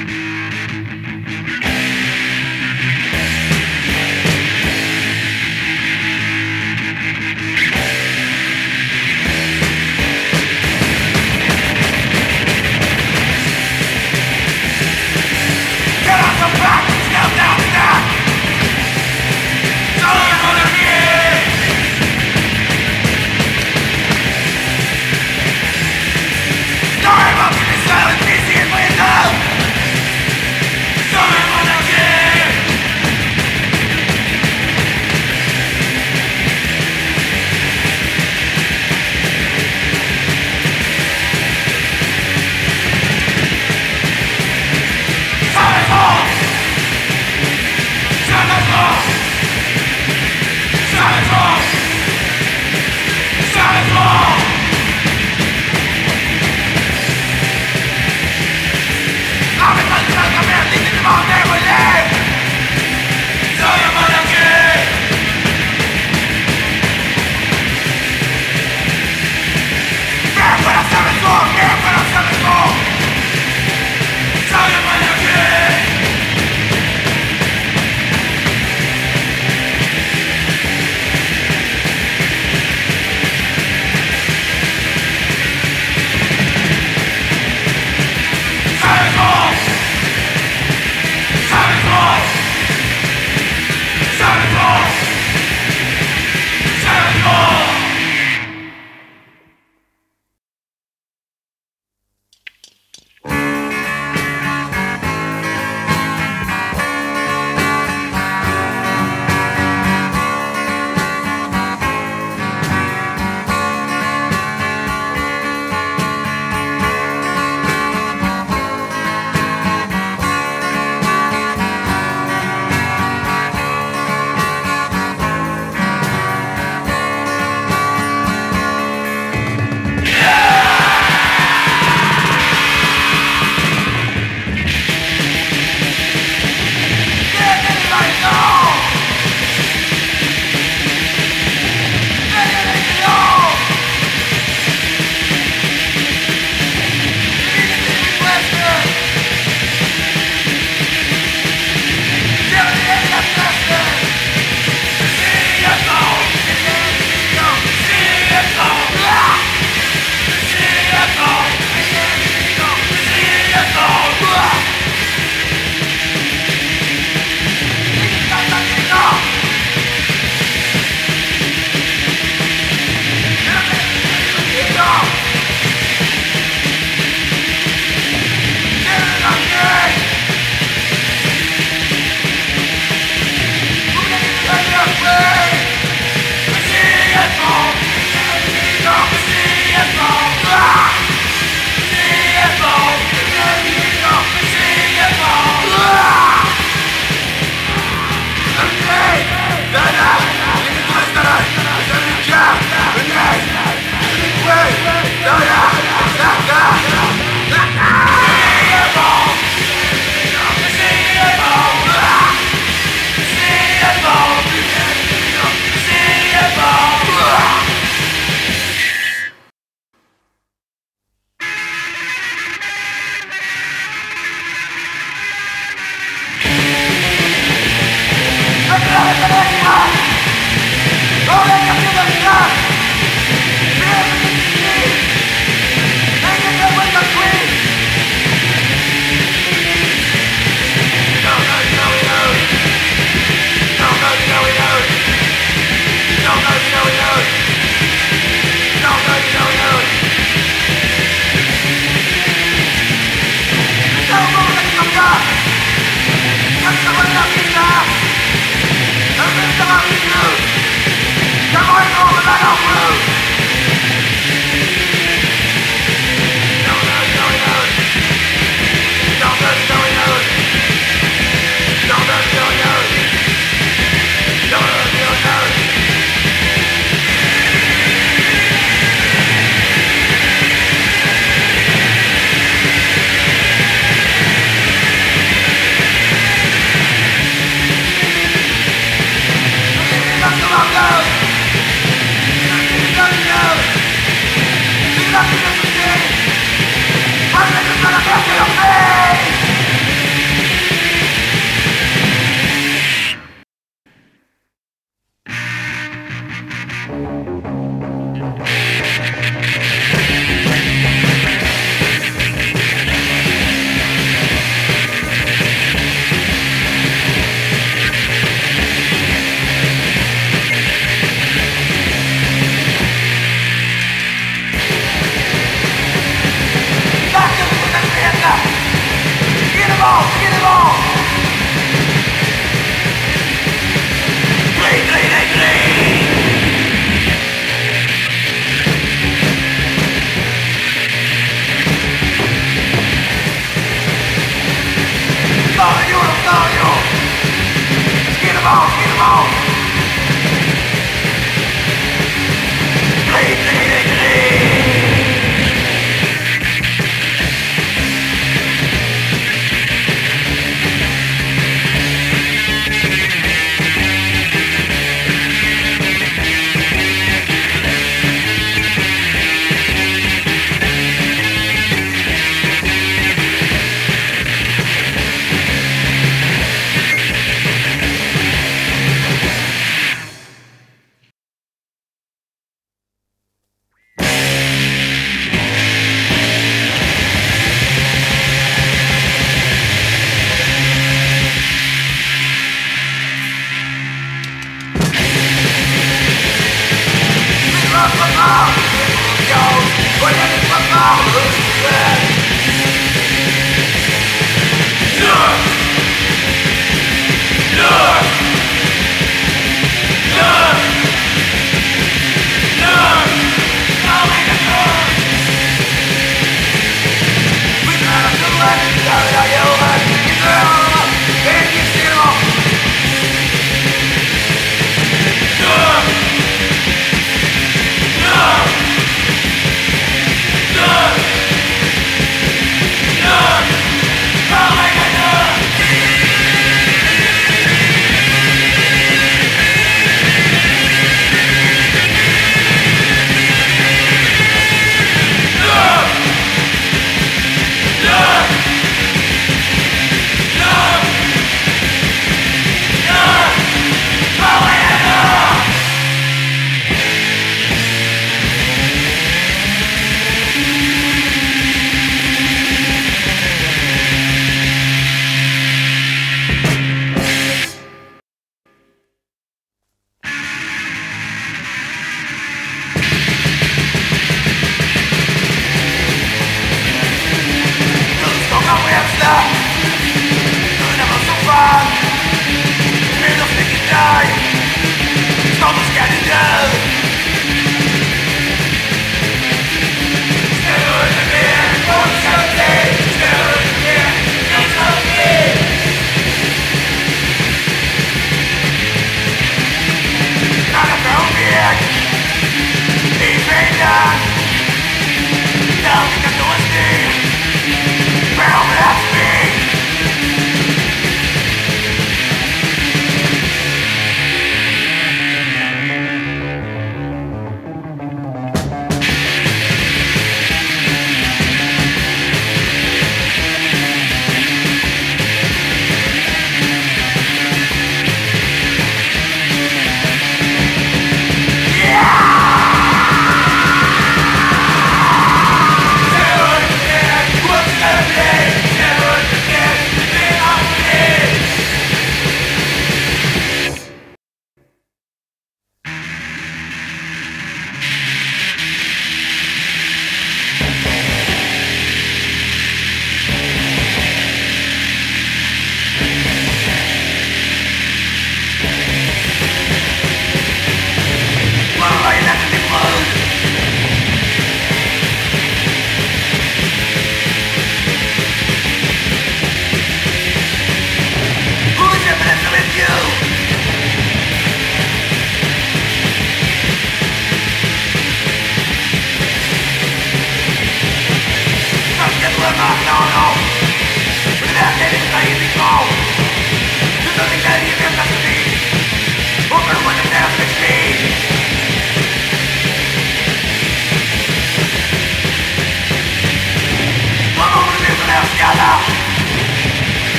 Sorry about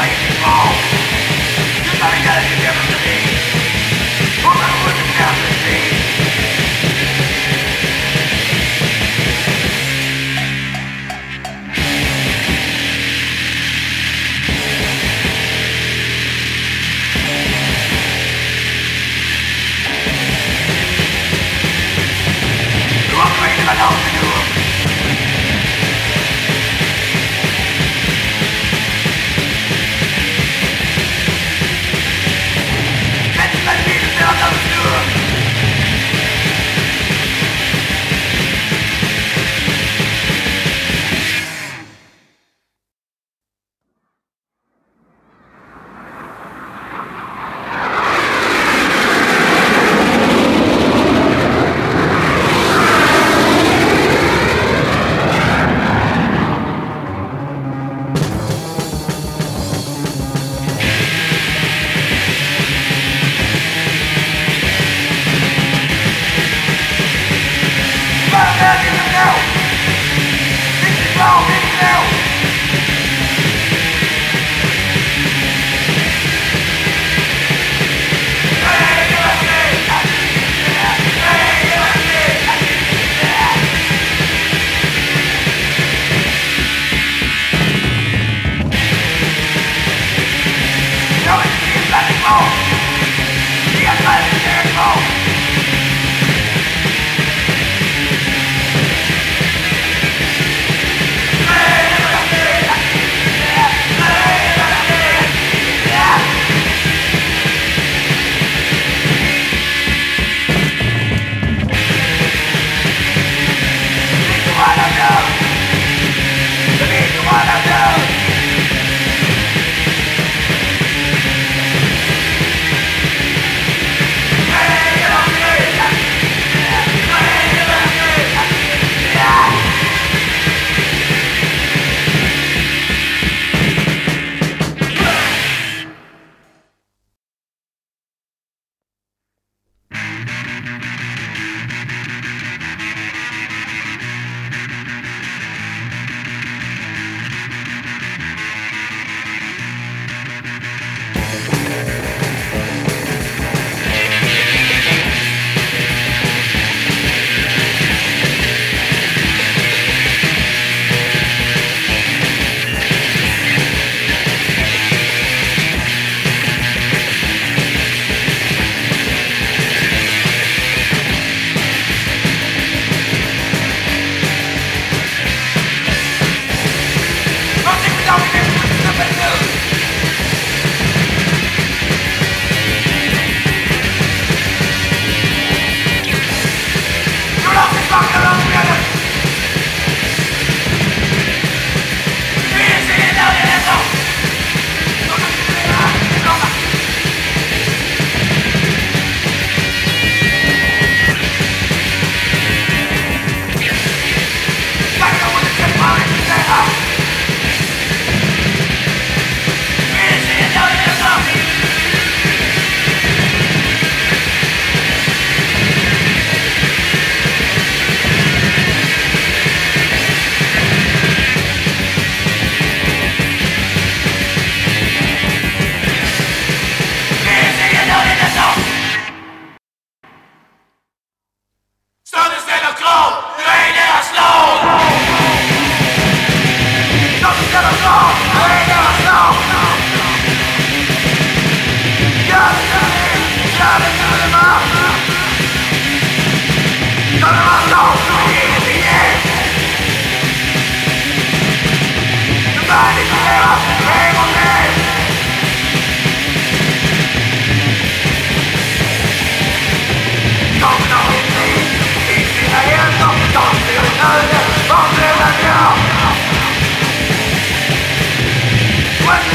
like, oh, you're not a it that The I did,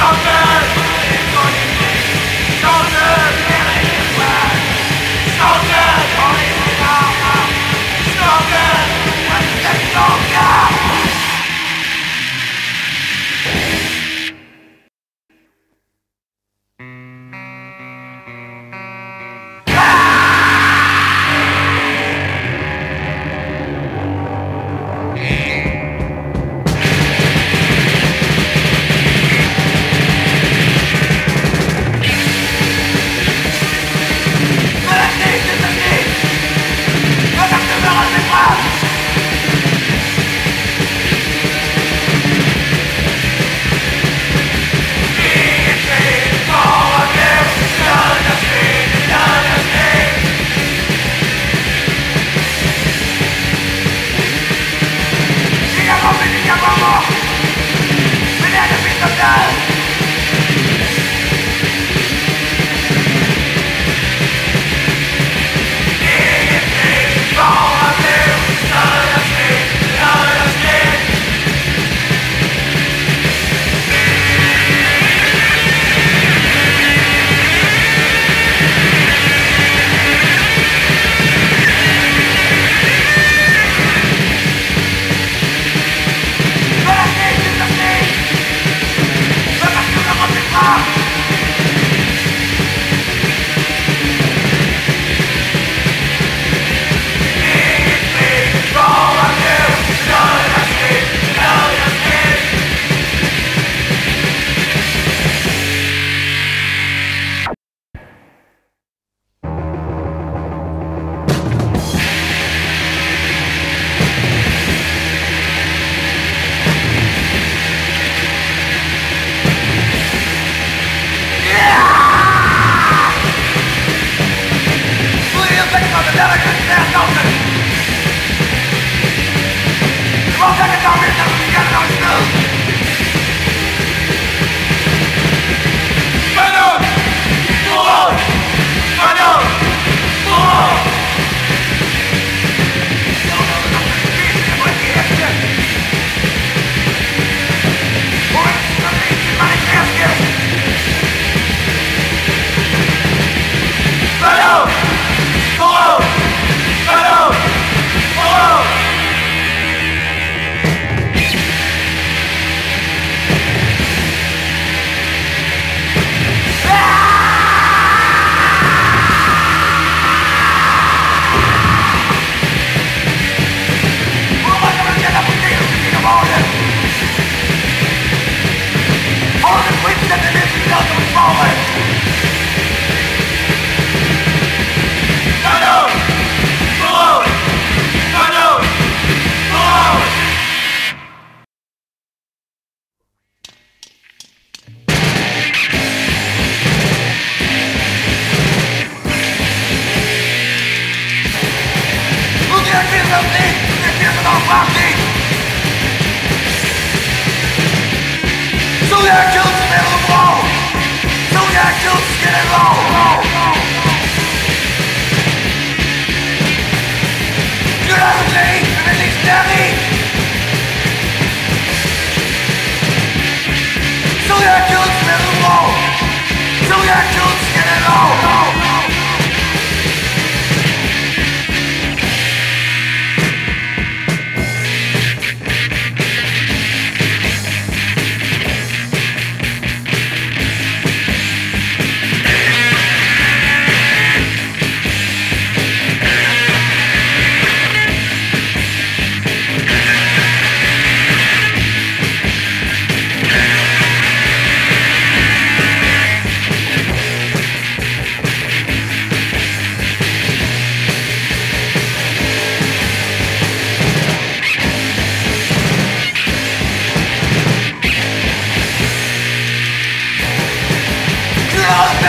Soldier